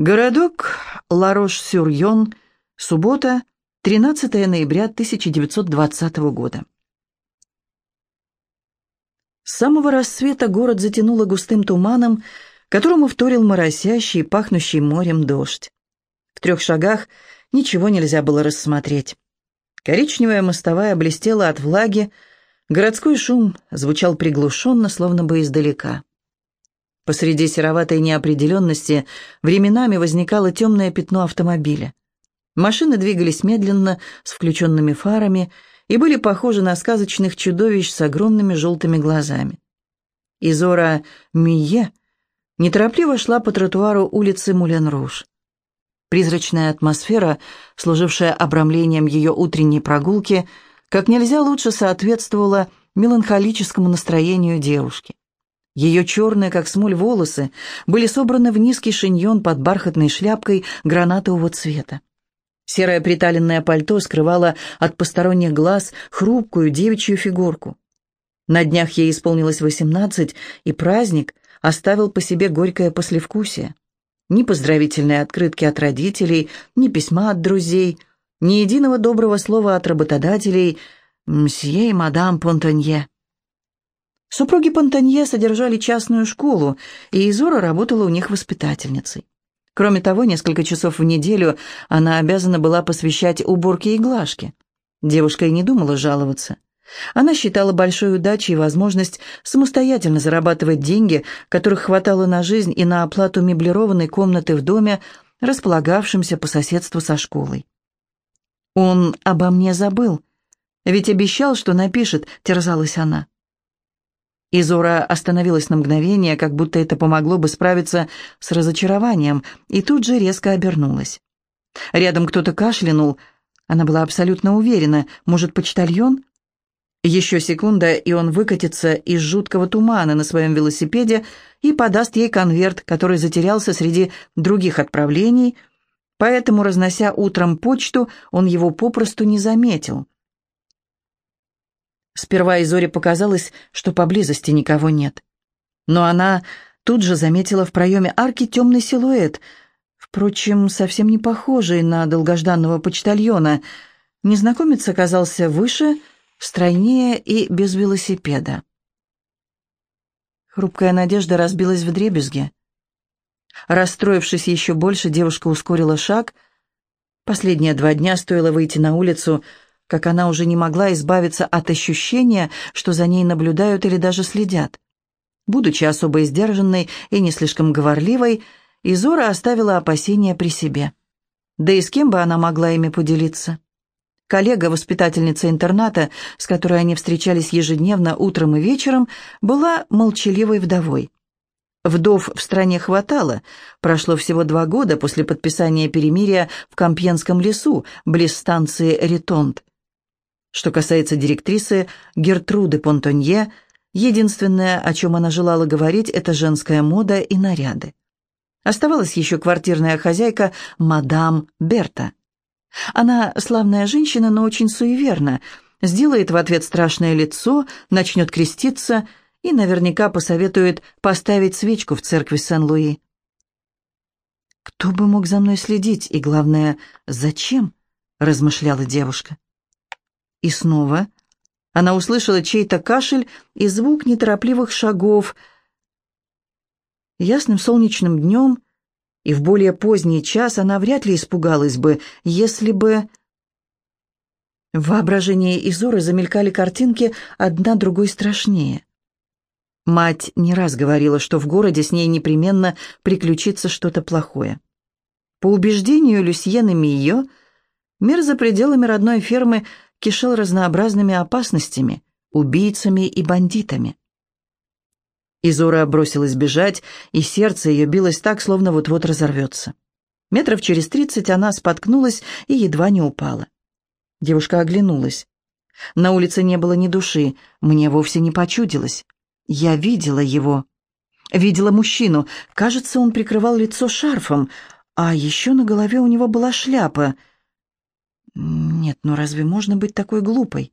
Городок Ларош-Сюрьон, суббота, 13 ноября 1920 года. С самого рассвета город затянуло густым туманом, которому вторил моросящий, пахнущий морем дождь. В трех шагах ничего нельзя было рассмотреть. Коричневая мостовая блестела от влаги, городской шум звучал приглушенно, словно бы издалека. Посреди сероватой неопределенности временами возникало темное пятно автомобиля. Машины двигались медленно, с включенными фарами, и были похожи на сказочных чудовищ с огромными желтыми глазами. Изора Мие неторопливо шла по тротуару улицы Мулен-Руж. Призрачная атмосфера, служившая обрамлением ее утренней прогулки, как нельзя лучше соответствовала меланхолическому настроению девушки. Ее черные, как смоль, волосы были собраны в низкий шиньон под бархатной шляпкой гранатового цвета. Серое приталенное пальто скрывало от посторонних глаз хрупкую девичью фигурку. На днях ей исполнилось восемнадцать, и праздник оставил по себе горькое послевкусие. Ни поздравительной открытки от родителей, ни письма от друзей, ни единого доброго слова от работодателей «Мсье и мадам Понтонье». Супруги Понтанье содержали частную школу, и Изора работала у них воспитательницей. Кроме того, несколько часов в неделю она обязана была посвящать уборке и глажке. Девушка и не думала жаловаться. Она считала большой удачей возможность самостоятельно зарабатывать деньги, которых хватало на жизнь и на оплату меблированной комнаты в доме, располагавшемся по соседству со школой. «Он обо мне забыл, ведь обещал, что напишет», — терзалась она. Изора остановилась на мгновение, как будто это помогло бы справиться с разочарованием, и тут же резко обернулась. Рядом кто-то кашлянул. Она была абсолютно уверена, может, почтальон? Еще секунда, и он выкатится из жуткого тумана на своем велосипеде и подаст ей конверт, который затерялся среди других отправлений, поэтому, разнося утром почту, он его попросту не заметил. Сперва Изоре показалось, что поблизости никого нет. Но она тут же заметила в проеме арки темный силуэт, впрочем, совсем не похожий на долгожданного почтальона. Незнакомец оказался выше, стройнее и без велосипеда. Хрупкая надежда разбилась в дребезге. Расстроившись еще больше, девушка ускорила шаг. Последние два дня стоило выйти на улицу — как она уже не могла избавиться от ощущения, что за ней наблюдают или даже следят. Будучи особо сдержанной и не слишком говорливой, Изора оставила опасения при себе. Да и с кем бы она могла ими поделиться? Коллега-воспитательница интерната, с которой они встречались ежедневно утром и вечером, была молчаливой вдовой. Вдов в стране хватало. Прошло всего два года после подписания перемирия в Компьенском лесу, близ станции Ретонт. Что касается директрисы Гертруды Понтонье, единственное, о чем она желала говорить, это женская мода и наряды. Оставалась еще квартирная хозяйка мадам Берта. Она славная женщина, но очень суеверна, сделает в ответ страшное лицо, начнет креститься и наверняка посоветует поставить свечку в церкви Сен-Луи. «Кто бы мог за мной следить, и, главное, зачем?» — размышляла девушка. И снова она услышала чей-то кашель и звук неторопливых шагов. Ясным солнечным днем и в более поздний час она вряд ли испугалась бы, если бы... В воображении Изоры замелькали картинки, одна другой страшнее. Мать не раз говорила, что в городе с ней непременно приключится что-то плохое. По убеждению Люсьены Мио, мир за пределами родной фермы кишел разнообразными опасностями, убийцами и бандитами. Изора бросилась бежать, и сердце ее билось так, словно вот-вот разорвется. Метров через тридцать она споткнулась и едва не упала. Девушка оглянулась. На улице не было ни души, мне вовсе не почудилось. Я видела его. Видела мужчину. Кажется, он прикрывал лицо шарфом, а еще на голове у него была шляпа — нет, ну разве можно быть такой глупой?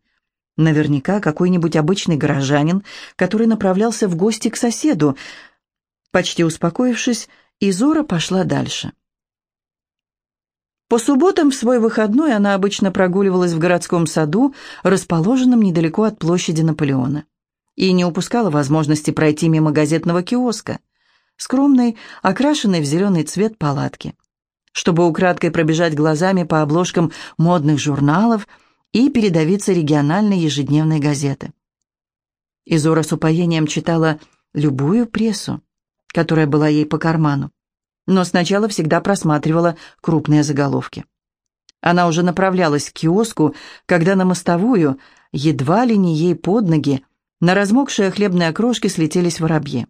Наверняка какой-нибудь обычный горожанин, который направлялся в гости к соседу. Почти успокоившись, Изора пошла дальше. По субботам в свой выходной она обычно прогуливалась в городском саду, расположенном недалеко от площади Наполеона, и не упускала возможности пройти мимо газетного киоска, скромной, окрашенной в зеленый цвет палатки, чтобы украдкой пробежать глазами по обложкам модных журналов и передавиться региональной ежедневной газеты. Изора с упоением читала любую прессу, которая была ей по карману но сначала всегда просматривала крупные заголовки. Она уже направлялась к киоску, когда на мостовую, едва ли не ей под ноги, на размокшие хлебные окрошки слетелись воробьи.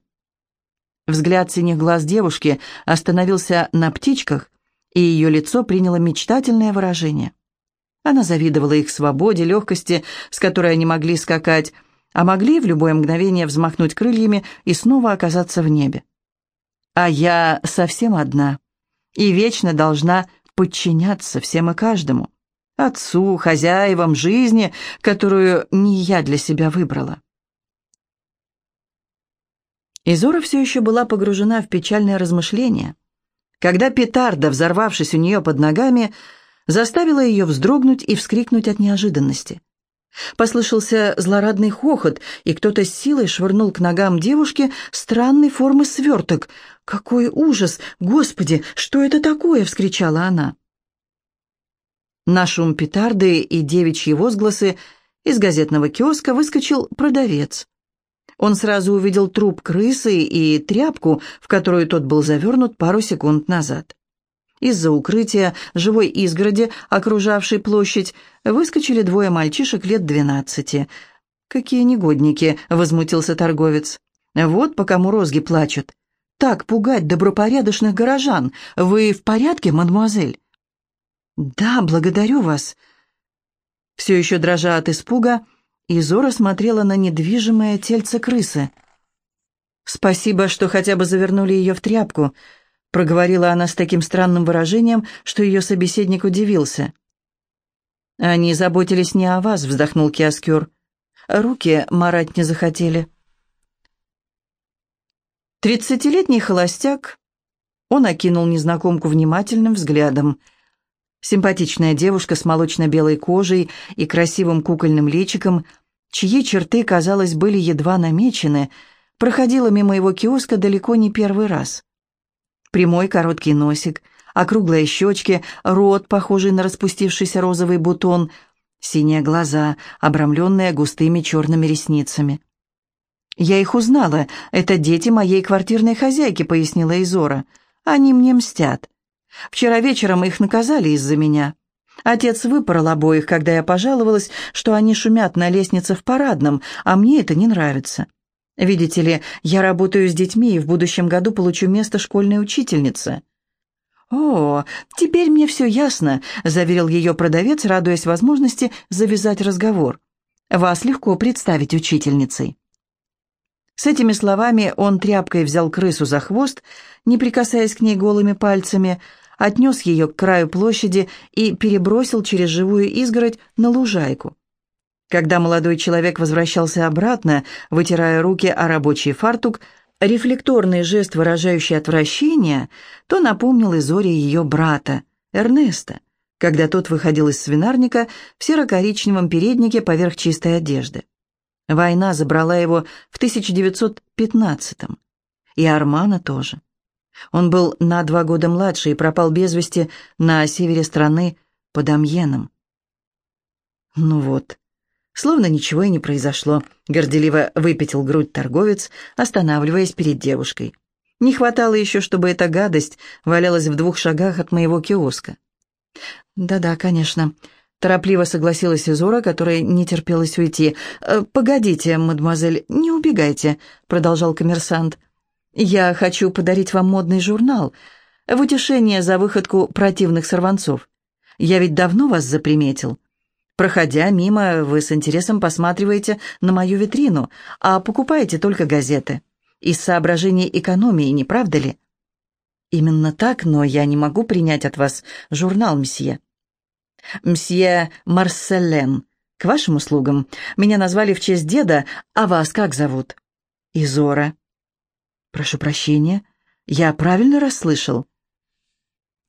Взгляд синих глаз девушки остановился на птичках, и ее лицо приняло мечтательное выражение. Она завидовала их свободе, легкости, с которой они могли скакать, а могли в любое мгновение взмахнуть крыльями и снова оказаться в небе а я совсем одна и вечно должна подчиняться всем и каждому. Отцу, хозяевам, жизни, которую не я для себя выбрала. Изора все еще была погружена в печальное размышление, когда петарда, взорвавшись у нее под ногами, заставила ее вздрогнуть и вскрикнуть от неожиданности. Послышался злорадный хохот, и кто-то с силой швырнул к ногам девушки странной формы сверток. «Какой ужас! Господи, что это такое?» — вскричала она. На шум петарды и девичьи возгласы из газетного киоска выскочил продавец. Он сразу увидел труп крысы и тряпку, в которую тот был завернут пару секунд назад. Из-за укрытия живой изгороди, окружавшей площадь, выскочили двое мальчишек лет двенадцати. «Какие негодники!» — возмутился торговец. «Вот по кому розги плачут. Так пугать добропорядочных горожан. Вы в порядке, мадемуазель?» «Да, благодарю вас». Все еще дрожа от испуга, Изора смотрела на недвижимое тельце крысы. «Спасибо, что хотя бы завернули ее в тряпку», проговорила она с таким странным выражением, что ее собеседник удивился. «Они заботились не о вас», — вздохнул Киоскюр. «Руки марать не захотели». Тридцатилетний холостяк, он окинул незнакомку внимательным взглядом. Симпатичная девушка с молочно-белой кожей и красивым кукольным личиком, чьи черты, казалось, были едва намечены, проходила мимо его киоска далеко не первый раз. Прямой короткий носик, округлые щечки, рот, похожий на распустившийся розовый бутон, синие глаза, обрамленные густыми черными ресницами. «Я их узнала. Это дети моей квартирной хозяйки», — пояснила Изора. «Они мне мстят. Вчера вечером их наказали из-за меня. Отец выпорол обоих, когда я пожаловалась, что они шумят на лестнице в парадном, а мне это не нравится. Видите ли, я работаю с детьми и в будущем году получу место школьной учительницы». «О, теперь мне все ясно», — заверил ее продавец, радуясь возможности завязать разговор. «Вас легко представить учительницей». С этими словами он тряпкой взял крысу за хвост, не прикасаясь к ней голыми пальцами, отнес ее к краю площади и перебросил через живую изгородь на лужайку. Когда молодой человек возвращался обратно, вытирая руки о рабочий фартук, рефлекторный жест, выражающий отвращение, то напомнил Изоре ее брата, Эрнеста, когда тот выходил из свинарника в серо-коричневом переднике поверх чистой одежды. Война забрала его в 1915-м. И Армана тоже. Он был на два года младше и пропал без вести на севере страны под Амьеном. Ну вот, Словно ничего и не произошло, горделиво выпятил грудь торговец, останавливаясь перед девушкой. Не хватало еще, чтобы эта гадость валялась в двух шагах от моего киоска. «Да-да, конечно», — торопливо согласилась Изора, которая не терпелась уйти. «Э, «Погодите, мадемуазель, не убегайте», — продолжал коммерсант. «Я хочу подарить вам модный журнал в утешение за выходку противных сорванцов. Я ведь давно вас заприметил». Проходя мимо, вы с интересом посматриваете на мою витрину, а покупаете только газеты. Из соображений экономии, не правда ли? Именно так, но я не могу принять от вас журнал, мсье. Мсье Марселен, к вашим услугам. Меня назвали в честь деда, а вас как зовут? Изора. Прошу прощения, я правильно расслышал?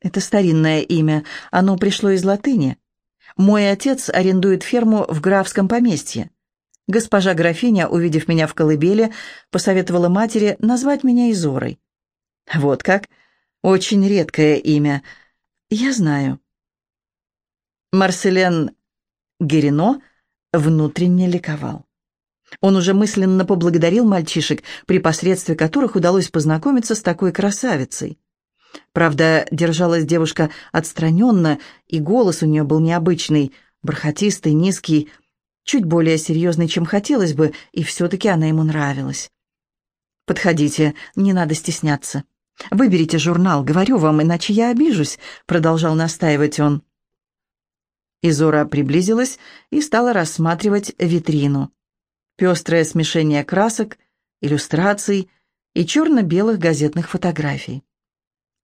Это старинное имя, оно пришло из латыни. Мой отец арендует ферму в графском поместье. Госпожа графиня, увидев меня в колыбели, посоветовала матери назвать меня Изорой. Вот как? Очень редкое имя. Я знаю. Марселен Герино внутренне ликовал. Он уже мысленно поблагодарил мальчишек, при посредстве которых удалось познакомиться с такой красавицей. Правда, держалась девушка отстраненно, и голос у нее был необычный, бархатистый, низкий, чуть более серьезный, чем хотелось бы, и все-таки она ему нравилась. «Подходите, не надо стесняться. Выберите журнал, говорю вам, иначе я обижусь», — продолжал настаивать он. Изора приблизилась и стала рассматривать витрину. Пестрое смешение красок, иллюстраций и черно-белых газетных фотографий.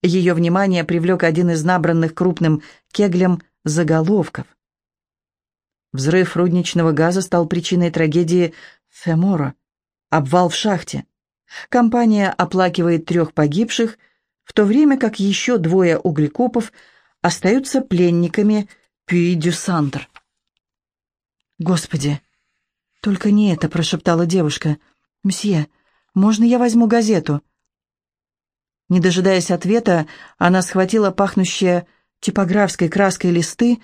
Ее внимание привлек один из набранных крупным кеглем заголовков. Взрыв рудничного газа стал причиной трагедии Фемора. Обвал в шахте. Компания оплакивает трех погибших, в то время как еще двое углекопов остаются пленниками Пюи-дю-Сандр. «Господи, только не это», — прошептала девушка. «Мсье, можно я возьму газету?» Не дожидаясь ответа, она схватила пахнущие типографской краской листы,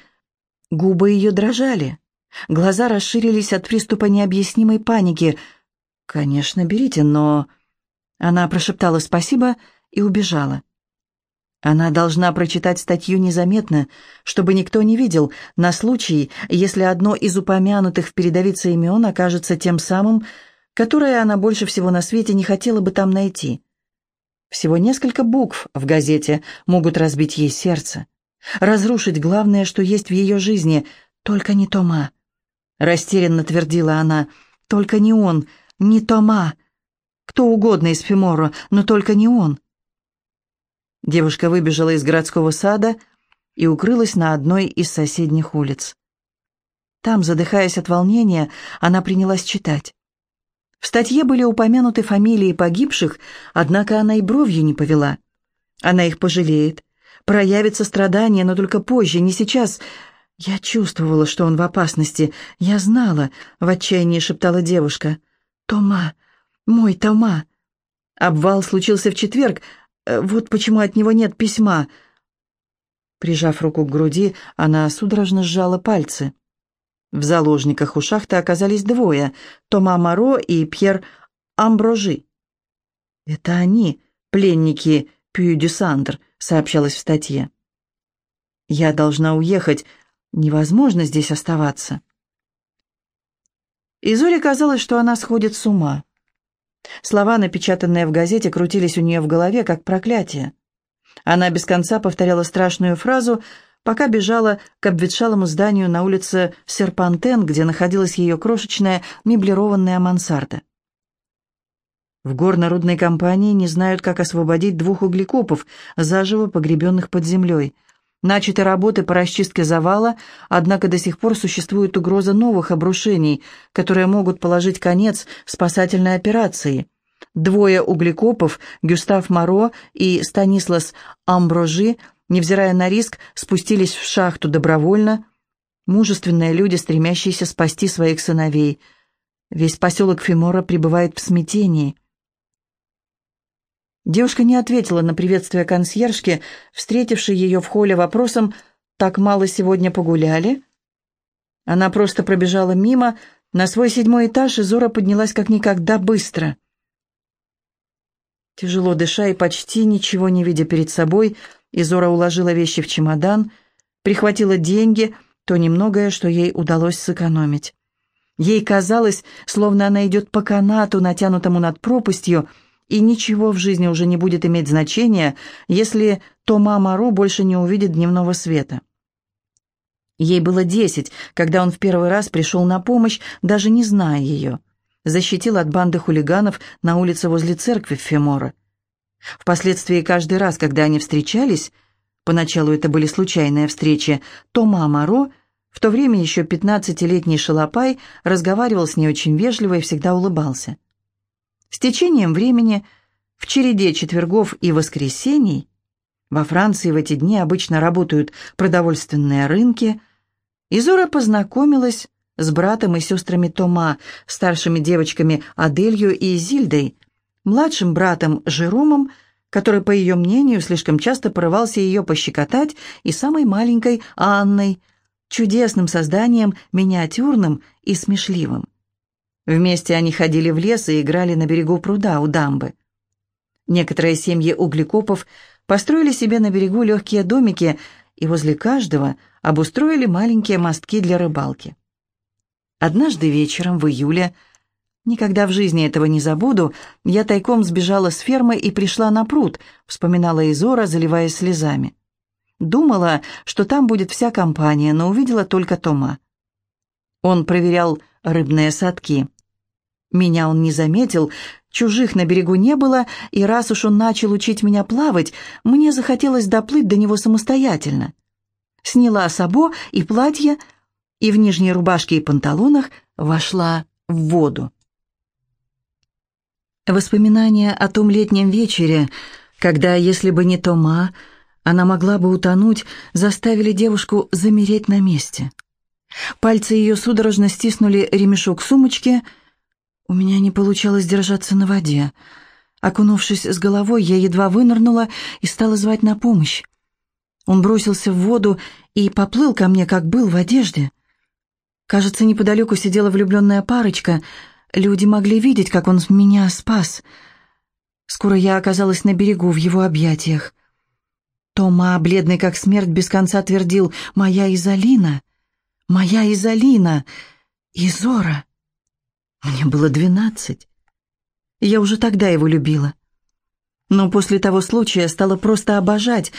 губы ее дрожали. Глаза расширились от приступа необъяснимой паники. «Конечно, берите, но...» Она прошептала спасибо и убежала. Она должна прочитать статью незаметно, чтобы никто не видел, на случай, если одно из упомянутых в передовице имен окажется тем самым, которое она больше всего на свете не хотела бы там найти. Всего несколько букв в газете могут разбить ей сердце, разрушить главное, что есть в ее жизни, только не Тома. Растерянно твердила она, только не он, не Тома. Кто угодно из Фиморо, но только не он. Девушка выбежала из городского сада и укрылась на одной из соседних улиц. Там, задыхаясь от волнения, она принялась читать. В статье были упомянуты фамилии погибших, однако она и бровью не повела. Она их пожалеет, проявит сострадание, но только позже, не сейчас. Я чувствовала, что он в опасности. Я знала, в отчаянии шептала девушка. «Тома, мой Тома!» Обвал случился в четверг, вот почему от него нет письма. Прижав руку к груди, она судорожно сжала пальцы. В заложниках у шахты оказались двое — Тома Моро и Пьер Амброжи. «Это они, пленники Пью-Дюсандр», — сообщалось в статье. «Я должна уехать. Невозможно здесь оставаться». И Зоре казалось, что она сходит с ума. Слова, напечатанные в газете, крутились у нее в голове, как проклятие. Она без конца повторяла страшную фразу — пока бежала к обветшалому зданию на улице Серпантен, где находилась ее крошечная меблированная мансарда. В горно-рудной компании не знают, как освободить двух углекопов, заживо погребенных под землей. Начаты работы по расчистке завала, однако до сих пор существует угроза новых обрушений, которые могут положить конец спасательной операции. Двое углекопов, Гюстав Моро и Станислас Амброжи, невзирая на риск, спустились в шахту добровольно. Мужественные люди, стремящиеся спасти своих сыновей. Весь поселок Фимора пребывает в смятении. Девушка не ответила на приветствие консьержки, встретившей ее в холле вопросом «Так мало сегодня погуляли?» Она просто пробежала мимо, на свой седьмой этаж, и Зора поднялась как никогда быстро. Тяжело дыша и почти ничего не видя перед собой, Изора уложила вещи в чемодан, прихватила деньги, то немногое, что ей удалось сэкономить. Ей казалось, словно она идет по канату, натянутому над пропастью, и ничего в жизни уже не будет иметь значения, если Тома Маро больше не увидит дневного света. Ей было десять, когда он в первый раз пришел на помощь, даже не зная ее. Защитил от банды хулиганов на улице возле церкви в Фемора. Впоследствии каждый раз, когда они встречались, поначалу это были случайные встречи, то мама Ро, в то время еще пятнадцатилетний шалопай, разговаривал с ней очень вежливо и всегда улыбался. С течением времени, в череде четвергов и воскресений, Во Франции в эти дни обычно работают продовольственные рынки. Изора познакомилась с братом и сестрами Тома, старшими девочками Аделью и Зильдой, младшим братом Жеромом, который, по ее мнению, слишком часто порывался ее пощекотать, и самой маленькой Анной, чудесным созданием, миниатюрным и смешливым. Вместе они ходили в лес и играли на берегу пруда у дамбы. Некоторые семьи углекопов построили себе на берегу легкие домики и возле каждого обустроили маленькие мостки для рыбалки. Однажды вечером в июле, никогда в жизни этого не забуду, я тайком сбежала с фермы и пришла на пруд, вспоминала Изора, заливаясь слезами. Думала, что там будет вся компания, но увидела только Тома. Он проверял рыбные садки. Меня он не заметил, чужих на берегу не было, и раз уж он начал учить меня плавать, мне захотелось доплыть до него самостоятельно. Сняла сабо и платье, и в нижней рубашке и панталонах вошла в воду. Воспоминания о том летнем вечере, когда, если бы не Тома, она могла бы утонуть, заставили девушку замереть на месте. Пальцы ее судорожно стиснули ремешок сумочки. У меня не получалось держаться на воде. Окунувшись с головой, я едва вынырнула и стала звать на помощь. Он бросился в воду и поплыл ко мне, как был в одежде. Кажется, неподалеку сидела влюбленная парочка. Люди могли видеть, как он меня спас. Скоро я оказалась на берегу в его объятиях. Тома, бледный как смерть, без конца твердил «Моя Изолина! Моя Изолина! Изора!» Мне было двенадцать. Я уже тогда его любила. Но после того случая стала просто обожать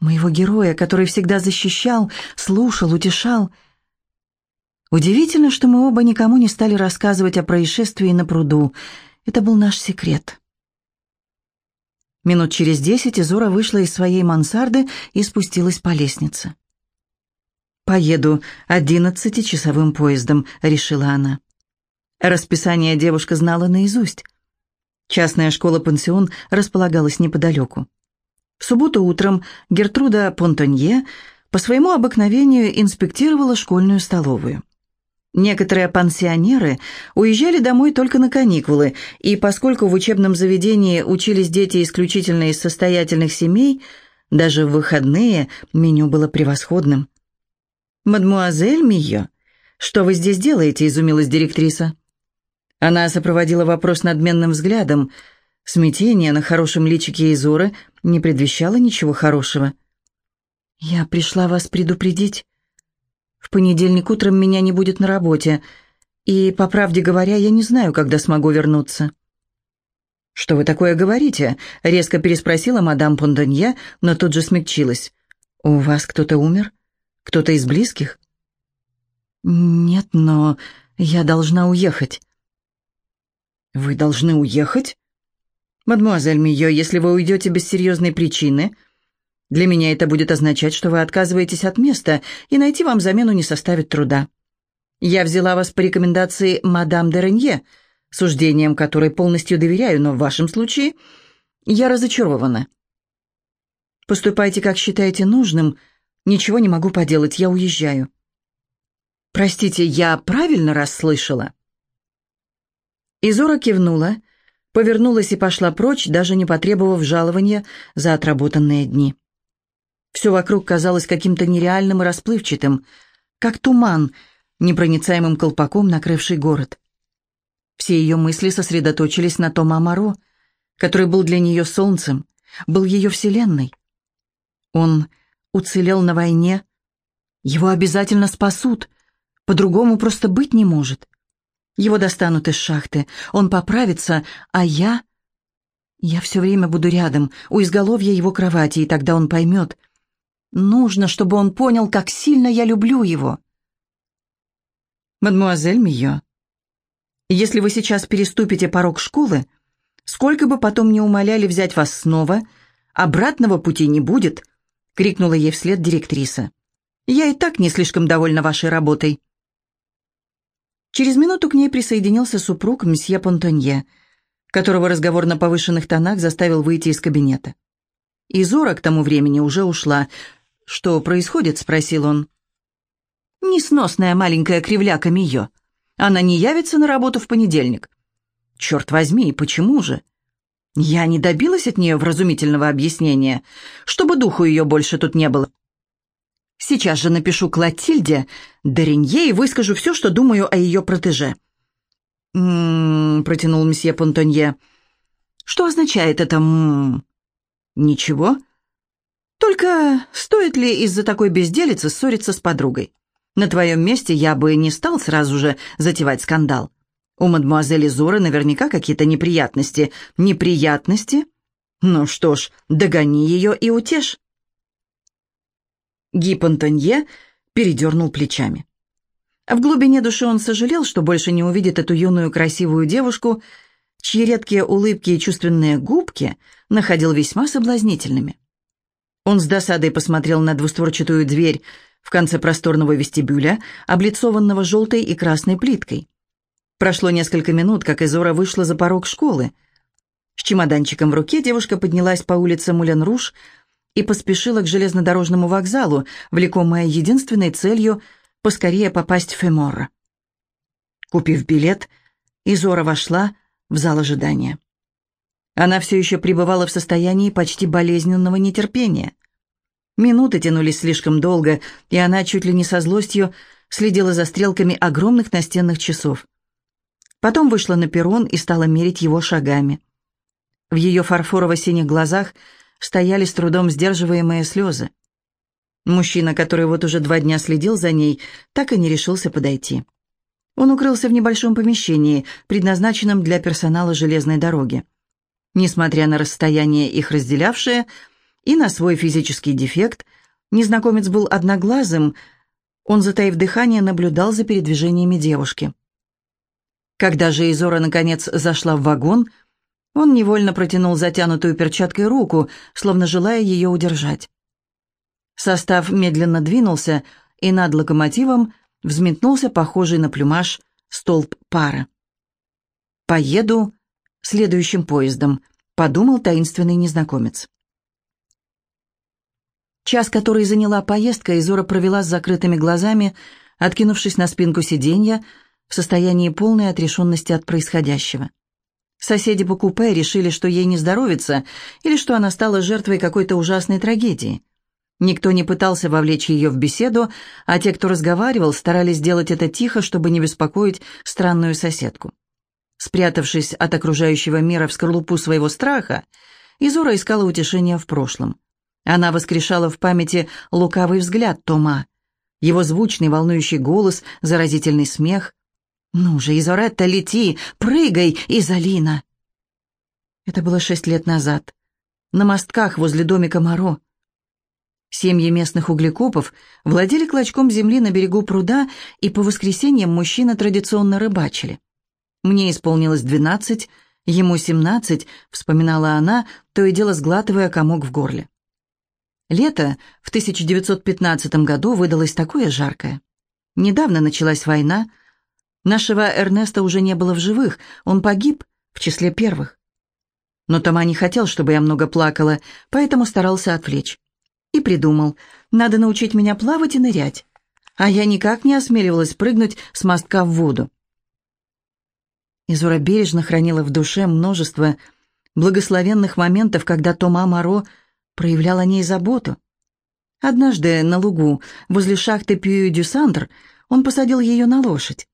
моего героя, который всегда защищал, слушал, утешал — Удивительно, что мы оба никому не стали рассказывать о происшествии на пруду. Это был наш секрет. Минут через десять Изора вышла из своей мансарды и спустилась по лестнице. «Поеду одиннадцатичасовым поездом», — решила она. Расписание девушка знала наизусть. Частная школа-пансион располагалась неподалеку. В субботу утром Гертруда Понтонье по своему обыкновению инспектировала школьную столовую. Некоторые пансионеры уезжали домой только на каникулы, и поскольку в учебном заведении учились дети исключительно из состоятельных семей, даже в выходные меню было превосходным. «Мадмуазель Мио, что вы здесь делаете?» – изумилась директриса. Она сопроводила вопрос надменным взглядом. Смятение на хорошем личике Изоры не предвещало ничего хорошего. «Я пришла вас предупредить», в понедельник утром меня не будет на работе, и, по правде говоря, я не знаю, когда смогу вернуться». «Что вы такое говорите?» — резко переспросила мадам Пондонье, но тут же смягчилась. «У вас кто-то умер? Кто-то из близких?» «Нет, но я должна уехать». «Вы должны уехать?» «Мадемуазель Мио, если вы уйдете без серьезной причины, для меня это будет означать, что вы отказываетесь от места, и найти вам замену не составит труда. Я взяла вас по рекомендации мадам де Ренье, суждением которой полностью доверяю, но в вашем случае я разочарована. Поступайте, как считаете нужным. Ничего не могу поделать, я уезжаю. Простите, я правильно расслышала? Изора кивнула, повернулась и пошла прочь, даже не потребовав жалования за отработанные дни. Все вокруг казалось каким-то нереальным и расплывчатым, как туман, непроницаемым колпаком накрывший город. Все ее мысли сосредоточились на том Амаро, который был для нее солнцем, был ее вселенной. Он уцелел на войне, его обязательно спасут, по-другому просто быть не может. Его достанут из шахты, он поправится, а я... Я все время буду рядом, у изголовья его кровати, и тогда он поймет, Нужно, чтобы он понял, как сильно я люблю его. Мадмуазель Мио, если вы сейчас переступите порог школы, сколько бы потом не умоляли взять вас снова, обратного пути не будет, крикнула ей вслед директриса. Я и так не слишком довольна вашей работой. Через минуту к ней присоединился супруг мсье Понтонье, которого разговор на повышенных тонах заставил выйти из кабинета. И Зора к тому времени уже ушла. «Что происходит?» — спросил он. «Несносная маленькая кривляка Мио. Она не явится на работу в понедельник». «Черт возьми, почему же?» Я не добилась от нее вразумительного объяснения, чтобы духу ее больше тут не было. Сейчас же напишу Клотильде, Доренье и выскажу все, что думаю о ее протеже. «М-м-м», протянул месье Понтонье. «Что означает это «м-м»?» «Ничего. Только стоит ли из-за такой безделицы ссориться с подругой? На твоем месте я бы не стал сразу же затевать скандал. У мадемуазели Зоры наверняка какие-то неприятности. Неприятности? Ну что ж, догони ее и утешь». Ги Понтонье передернул плечами. В глубине души он сожалел, что больше не увидит эту юную красивую девушку, чьи редкие улыбки и чувственные губки находил весьма соблазнительными. Он с досадой посмотрел на двустворчатую дверь в конце просторного вестибюля, облицованного желтой и красной плиткой. Прошло несколько минут, как Изора вышла за порог школы. С чемоданчиком в руке девушка поднялась по улице Мулен-Руш, и поспешила к железнодорожному вокзалу, влекомая единственной целью поскорее попасть в Феморро. Купив билет, Изора вошла в зал ожидания. Она все еще пребывала в состоянии почти болезненного нетерпения. Минуты тянулись слишком долго, и она чуть ли не со злостью следила за стрелками огромных настенных часов. Потом вышла на перрон и стала мерить его шагами. В ее фарфорово-синих глазах – стояли с трудом сдерживаемые слезы. Мужчина, который вот уже два дня следил за ней, так и не решился подойти. Он укрылся в небольшом помещении, предназначенном для персонала железной дороги. Несмотря на расстояние их разделявшее и на свой физический дефект, незнакомец был одноглазым, он, затаив дыхание, наблюдал за передвижениями девушки. Когда же Изора, наконец, зашла в вагон, он невольно протянул затянутую перчаткой руку, словно желая ее удержать. Состав медленно двинулся, и над локомотивом взметнулся похожий на плюмаж столб пара. «Поеду следующим поездом», — подумал таинственный незнакомец. Час, который заняла поездка, Изора провела с закрытыми глазами, откинувшись на спинку сиденья, в состоянии полной отрешенности от происходящего. Соседи по купе решили, что ей не здоровится или что она стала жертвой какой-то ужасной трагедии. Никто не пытался вовлечь ее в беседу, а те, кто разговаривал, старались сделать это тихо, чтобы не беспокоить странную соседку. Спрятавшись от окружающего мира в скорлупу своего страха, Изора искала утешения в прошлом. Она воскрешала в памяти лукавый взгляд Тома, его звучный волнующий голос, заразительный смех, «Ну же, Изоретта, лети! Прыгай, Изолина!» Это было шесть лет назад. На мостках возле домика Моро. Семьи местных углекопов владели клочком земли на берегу пруда, и по воскресеньям мужчины традиционно рыбачили. Мне исполнилось двенадцать, ему семнадцать, вспоминала она, то и дело сглатывая комок в горле. Лето в 1915 году выдалось такое жаркое. Недавно началась война, Нашего Эрнеста уже не было в живых, он погиб в числе первых. Но Тома не хотел, чтобы я много плакала, поэтому старался отвлечь. И придумал, надо научить меня плавать и нырять. А я никак не осмеливалась прыгнуть с мостка в воду. Изура бережно хранила в душе множество благословенных моментов, когда Тома Моро проявлял о ней заботу. Однажды на лугу возле шахты Пью-Дюсандр он посадил ее на лошадь.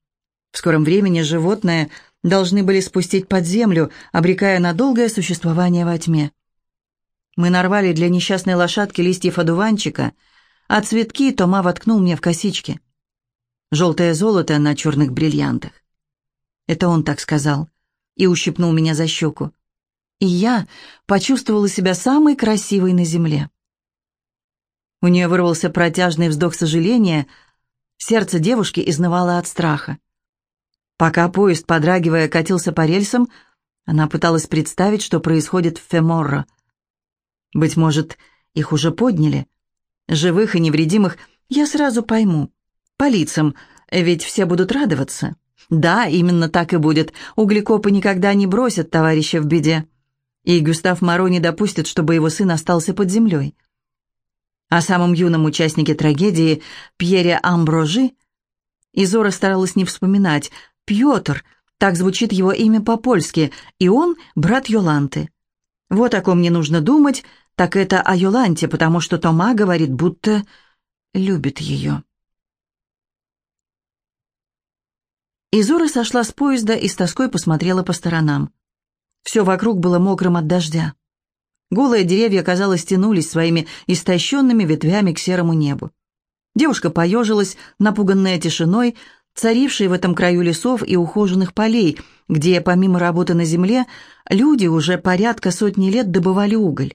В скором времени животное должны были спустить под землю, обрекая на долгое существование во тьме. Мы нарвали для несчастной лошадки листьев одуванчика, а цветки Тома воткнул мне в косички. Желтое золото на черных бриллиантах. Это он так сказал и ущипнул меня за щеку. И я почувствовала себя самой красивой на земле. У нее вырвался протяжный вздох сожаления, сердце девушки изнывало от страха. Пока поезд, подрагивая, катился по рельсам, она пыталась представить, что происходит в Феморро. Быть может, их уже подняли. Живых и невредимых я сразу пойму. По лицам, ведь все будут радоваться. Да, именно так и будет. Углекопы никогда не бросят товарища в беде. и Гюстав Моро не допустит, чтобы его сын остался под землей. О самом юном участнике трагедии Пьере Амброжи Изора старалась не вспоминать. «Пьотр», так звучит его имя по-польски, и он брат Йоланты. Вот о ком не нужно думать, так это о Йоланте, потому что Тома говорит, будто любит ее. Изора сошла с поезда и с тоской посмотрела по сторонам. Все вокруг было мокрым от дождя. Голые деревья, казалось, тянулись своими истощенными ветвями к серому небу. Девушка поежилась, напуганная тишиной, царившей в этом краю лесов и ухоженных полей, где, помимо работы на земле, люди уже порядка сотни лет добывали уголь.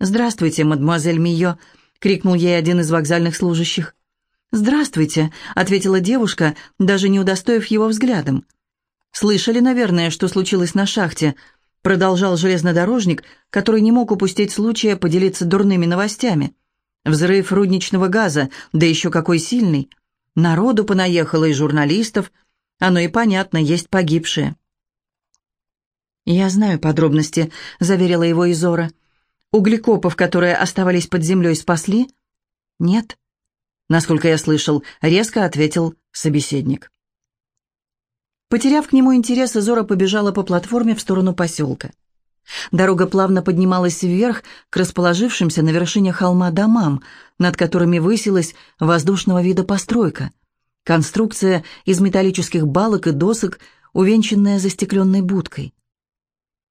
«Здравствуйте, мадемуазель Мио!» — крикнул ей один из вокзальных служащих. «Здравствуйте», — ответила девушка, даже не удостоив его взглядом. «Слышали, наверное, что случилось на шахте», — продолжал железнодорожник, который не мог упустить случая поделиться дурными новостями. «Взрыв рудничного газа, да еще какой сильный. Народу понаехало и журналистов. Оно и понятно, есть погибшие». «Я знаю подробности», — заверила его Изора. «Углекопов, которые оставались под землей, спасли?» «Нет». Насколько я слышал, резко ответил собеседник. Потеряв к нему интерес, Зора побежала по платформе в сторону поселка. Дорога плавно поднималась вверх к расположившимся на вершине холма домам, над которыми высилась воздушного вида постройка. Конструкция из металлических балок и досок, увенчанная застекленной будкой.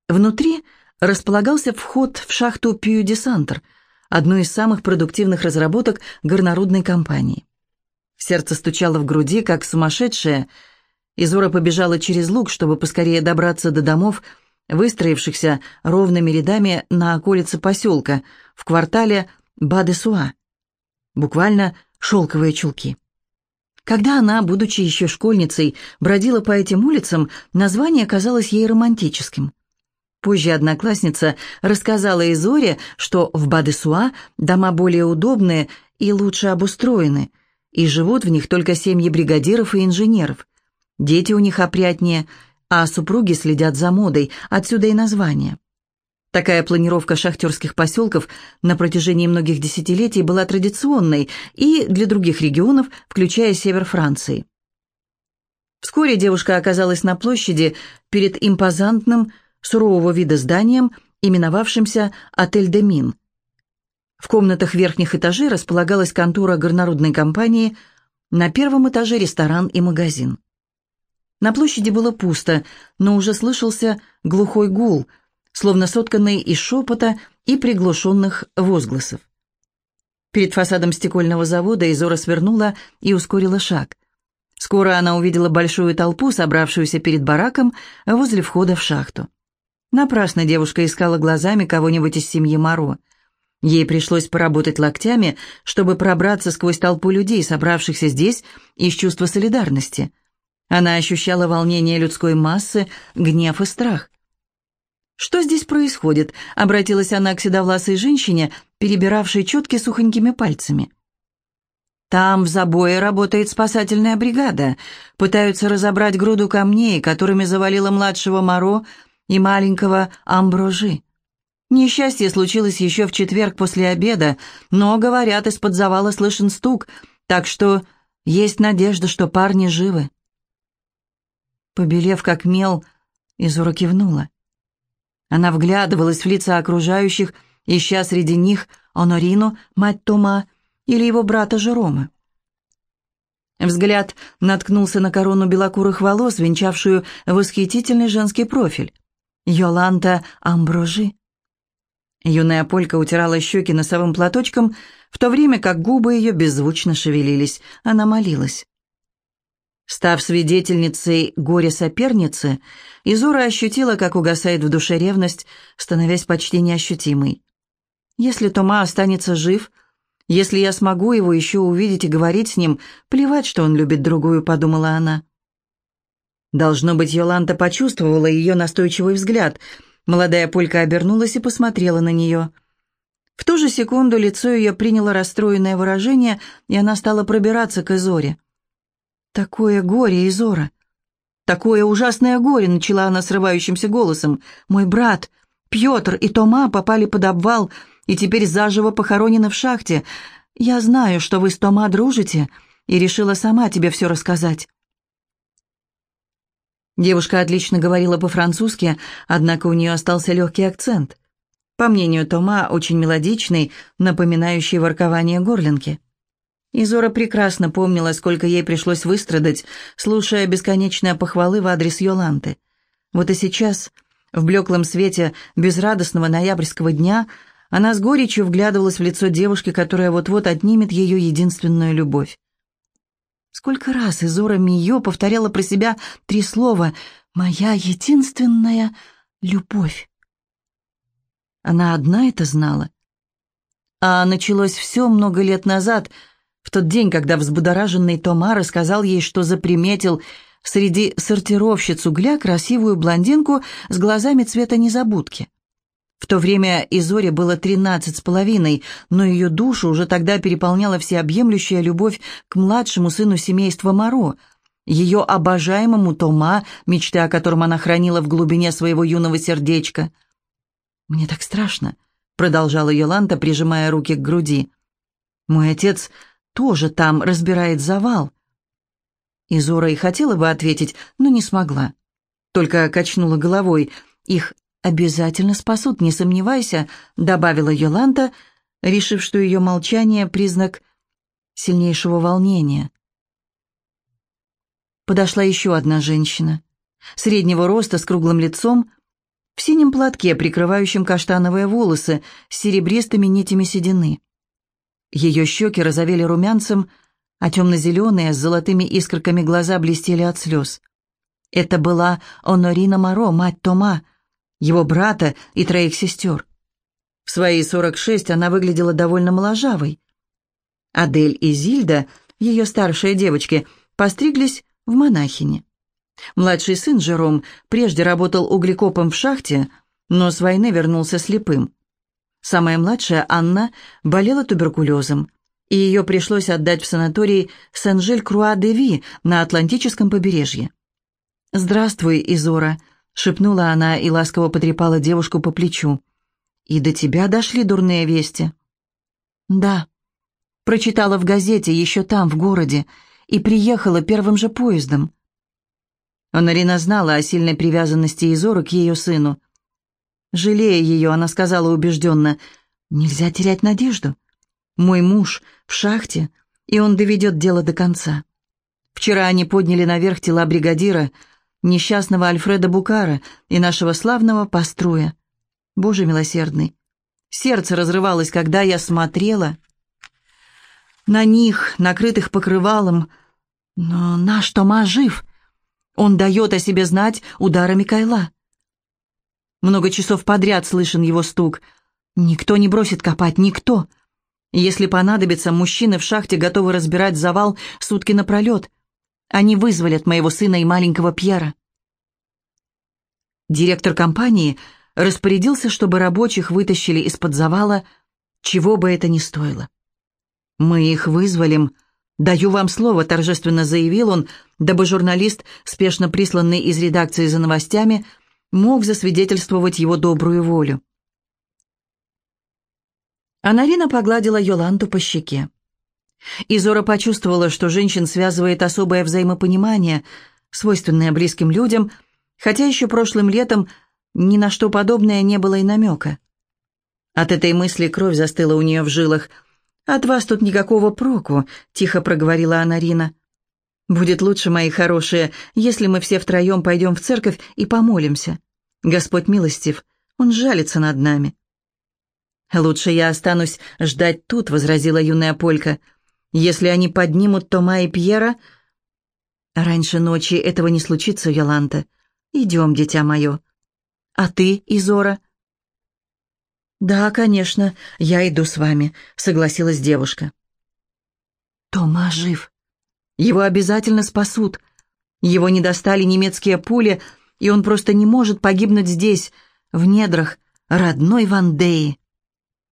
Внутри располагался вход в шахту Пью-Десантр – одну из самых продуктивных разработок горнорудной компании. Сердце стучало в груди, как сумасшедшее, и Зора побежала через луг, чтобы поскорее добраться до домов, выстроившихся ровными рядами на околице поселка, в квартале Бадесуа. Буквально шелковые чулки. Когда она, будучи еще школьницей, бродила по этим улицам, название казалось ей романтическим. Позже одноклассница рассказала Изоре, что в Бадесуа дома более удобные и лучше обустроены, и живут в них только семьи бригадиров и инженеров. Дети у них опрятнее, а супруги следят за модой, отсюда и название. Такая планировка шахтерских поселков на протяжении многих десятилетий была традиционной и для других регионов, включая север Франции. Вскоре девушка оказалась на площади перед импозантным сурового вида зданием, именовавшимся «Отель де Мин». В комнатах верхних этажей располагалась контора горнорудной компании, на первом этаже ресторан и магазин. На площади было пусто, но уже слышался глухой гул, словно сотканный из шепота и приглушенных возгласов. Перед фасадом стекольного завода Изора свернула и ускорила шаг. Скоро она увидела большую толпу, собравшуюся перед бараком возле входа в шахту. Напрасно девушка искала глазами кого-нибудь из семьи Моро. Ей пришлось поработать локтями, чтобы пробраться сквозь толпу людей, собравшихся здесь из чувства солидарности. Она ощущала волнение людской массы, гнев и страх. «Что здесь происходит?» — обратилась она к седовласой женщине, перебиравшей четки сухонькими пальцами. «Там в забое работает спасательная бригада. Пытаются разобрать груду камней, которыми завалила младшего Моро, и маленького Амброжи. Несчастье случилось еще в четверг после обеда, но, говорят, из-под завала слышен стук, так что есть надежда, что парни живы. Побелев как мел, Изура кивнула. Она вглядывалась в лица окружающих, ища среди них Онорину, мать Тома, или его брата Жерома. Взгляд наткнулся на корону белокурых волос, венчавшую восхитительный женский профиль. Йоланта Амброжи. Юная полька утирала щеки носовым платочком, в то время как губы ее беззвучно шевелились. Она молилась. Став свидетельницей горя-соперницы, Изура ощутила, как угасает в душе ревность, становясь почти неощутимой. «Если Тома останется жив, если я смогу его еще увидеть и говорить с ним, плевать, что он любит другую», — подумала она. Должно быть, Йоланта почувствовала ее настойчивый взгляд. Молодая полька обернулась и посмотрела на нее. В ту же секунду лицо ее приняло расстроенное выражение, и она стала пробираться к Изоре. «Такое горе, Изора! Такое ужасное горе!» — начала она срывающимся голосом. «Мой брат! Пьотр и Тома попали под обвал и теперь заживо похоронены в шахте. Я знаю, что вы с Тома дружите, и решила сама тебе все рассказать». Девушка отлично говорила по-французски, однако у нее остался легкий акцент. По мнению Тома, очень мелодичный, напоминающий воркование горлинки. Изора прекрасно помнила, сколько ей пришлось выстрадать, слушая бесконечные похвалы в адрес Йоланты. Вот и сейчас, в блеклом свете безрадостного ноябрьского дня, она с горечью вглядывалась в лицо девушки, которая вот-вот отнимет ее единственную любовь. Сколько раз Изора Мио повторяла про себя три слова «моя единственная любовь». Она одна это знала. А началось все много лет назад, в тот день, когда взбудораженный Тома рассказал ей, что заприметил среди сортировщиц угля красивую блондинку с глазами цвета незабудки. В то время Изоре было тринадцать с половиной, но ее душу уже тогда переполняла всеобъемлющая любовь к младшему сыну семейства Моро, ее обожаемому Тома, мечты о котором она хранила в глубине своего юного сердечка. «Мне так страшно», — продолжала Йоланта, прижимая руки к груди. «Мой отец тоже там разбирает завал». Изора и хотела бы ответить, но не смогла. Только качнула головой. Их «Обязательно спасут, не сомневайся», — добавила Йоланта, решив, что ее молчание — признак сильнейшего волнения. Подошла еще одна женщина, среднего роста, с круглым лицом, в синем платке, прикрывающем каштановые волосы, с серебристыми нитями седины. Ее щеки разовели румянцем, а темно-зеленые с золотыми искорками глаза блестели от слез. Это была Онорина Моро, мать Тома, его брата и троих сестер. В свои 46 она выглядела довольно моложавой. Адель и Зильда, ее старшие девочки, постриглись в монахини. Младший сын Жером прежде работал углекопом в шахте, но с войны вернулся слепым. Самая младшая, Анна, болела туберкулезом, и ее пришлось отдать в санаторий Сен-Жиль-Круа-де-Ви на Атлантическом побережье. «Здравствуй, Изора», — шепнула она и ласково потрепала девушку по плечу. «И до тебя дошли дурные вести?» «Да. Прочитала в газете еще там, в городе, и приехала первым же поездом». Онарина знала о сильной привязанности Изоры к ее сыну. Жалея ее, она сказала убежденно, «Нельзя терять надежду. Мой муж в шахте, и он доведет дело до конца. Вчера они подняли наверх тела бригадира, — несчастного Альфреда Букара и нашего славного Паструя. Боже милосердный, сердце разрывалось, когда я смотрела на них, накрытых покрывалом. Но наш Тома жив. Он дает о себе знать ударами кайла. Много часов подряд слышен его стук. Никто не бросит копать, никто. Если понадобится, мужчины в шахте готовы разбирать завал сутки напролет — они вызволят моего сына и маленького Пьера. Директор компании распорядился, чтобы рабочих вытащили из-под завала, чего бы это ни стоило. «Мы их вызволим», «Даю вам слово», — торжественно заявил он, дабы журналист, спешно присланный из редакции за новостями, мог засвидетельствовать его добрую волю. Анарина погладила Йоланту по щеке. Изора почувствовала, что женщин связывает особое взаимопонимание, свойственное близким людям, хотя еще прошлым летом ни на что подобное не было и намека. От этой мысли кровь застыла у нее в жилах. «От вас тут никакого проку», — тихо проговорила Анарина. «Будет лучше, мои хорошие, если мы все втроем пойдем в церковь и помолимся. Господь милостив, Он жалится над нами». «Лучше я останусь ждать тут», — возразила юная полька. Если они поднимут Тома и Пьера... Раньше ночи этого не случится, Йоланта. Идем, дитя мое. А ты, Изора? Да, конечно, я иду с вами, согласилась девушка. Тома жив. Его обязательно спасут. Его не достали немецкие пули, и он просто не может погибнуть здесь, в недрах родной Вандеи.